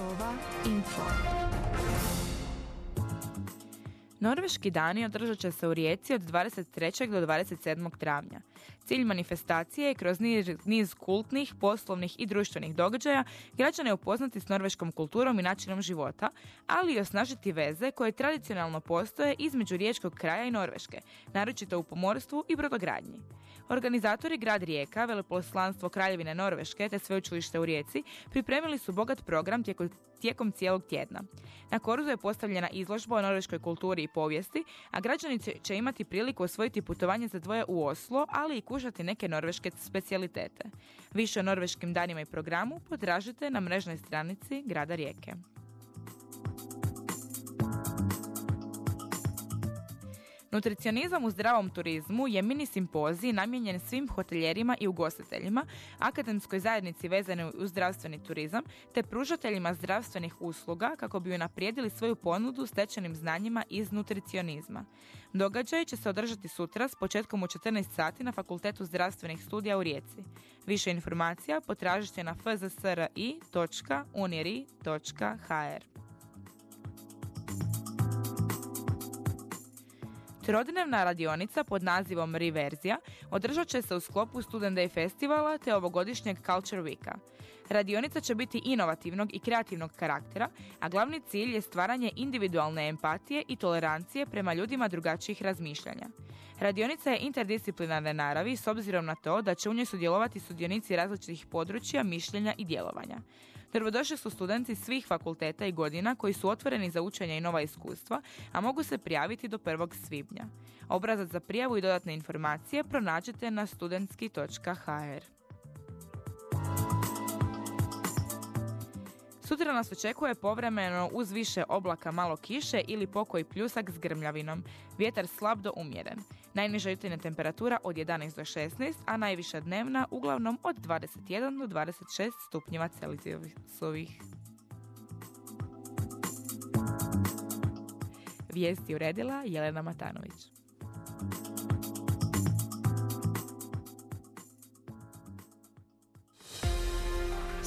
Sova Info. Norveški dani održat će se u Rijeci od 23. do 27. travnja. Cilj manifestacije je kroz niz, kultnih, poslovnih i društvenih događaja građane upoznati s norveškom kulturom i načinom života, ali i osnažiti veze koje tradicionalno postoje između riječkog kraja i Norveške, naročito u pomorstvu i brodogradnji. Organizatori grad Rijeka, veleposlanstvo Kraljevine Norveške te sveučilište u Rijeci pripremili su bogat program tijekom cijelog tjedna. Na Korzu je postavljena izložba o norveškoj kulturi i povijesti, a građani će imati priliku osvojiti putovanje za dvoje u Oslo, ali i kušati neke norveške specijalitete. Više o norveškim danima i programu potražite na mrežnoj stranici grada Rijeke. Nutricionizam u zdravom turizmu je mini simpozij namijenjen svim hoteljerima i ugostiteljima, akademskoj zajednici vezane uz zdravstveni turizam, te pružateljima zdravstvenih usluga kako bi unaprijedili svoju ponudu stečenim znanjima iz nutricionizma. Događaj će se održati sutra s početkom u 14 sati na Fakultetu zdravstvenih studija u Rijeci. Više informacija potražite na fzsri.uniri.hr. Trodnevna radionica pod nazivom Riverzija održat će se u sklopu Student Day festivala te ovogodišnjeg Culture Weeka. Radionica će biti inovativnog i kreativnog karaktera, a glavni cilj je stvaranje individualne empatije i tolerancije prema ljudima drugačijih razmišljanja. Radionica je interdisciplinarne naravi s obzirom na to da će u njoj sudjelovati sudionici različitih područja, mišljenja i djelovanja. Dobrodošli su studenti svih fakulteta i godina koji su otvoreni za učenje i nova iskustva, a mogu se prijaviti do 1. svibnja. Obrazac za prijavu i dodatne informacije pronađete na studentski.hr. Sutra nas očekuje povremeno uz više oblaka malo kiše ili pokoj pljusak s grmljavinom. Vjetar slab do umjeren. Najniža jutarnja temperatura od 11 do 16, a najviša dnevna uglavnom od 21 do 26 stupnjeva Celzijevih. Vijesti uredila Jelena Matanović.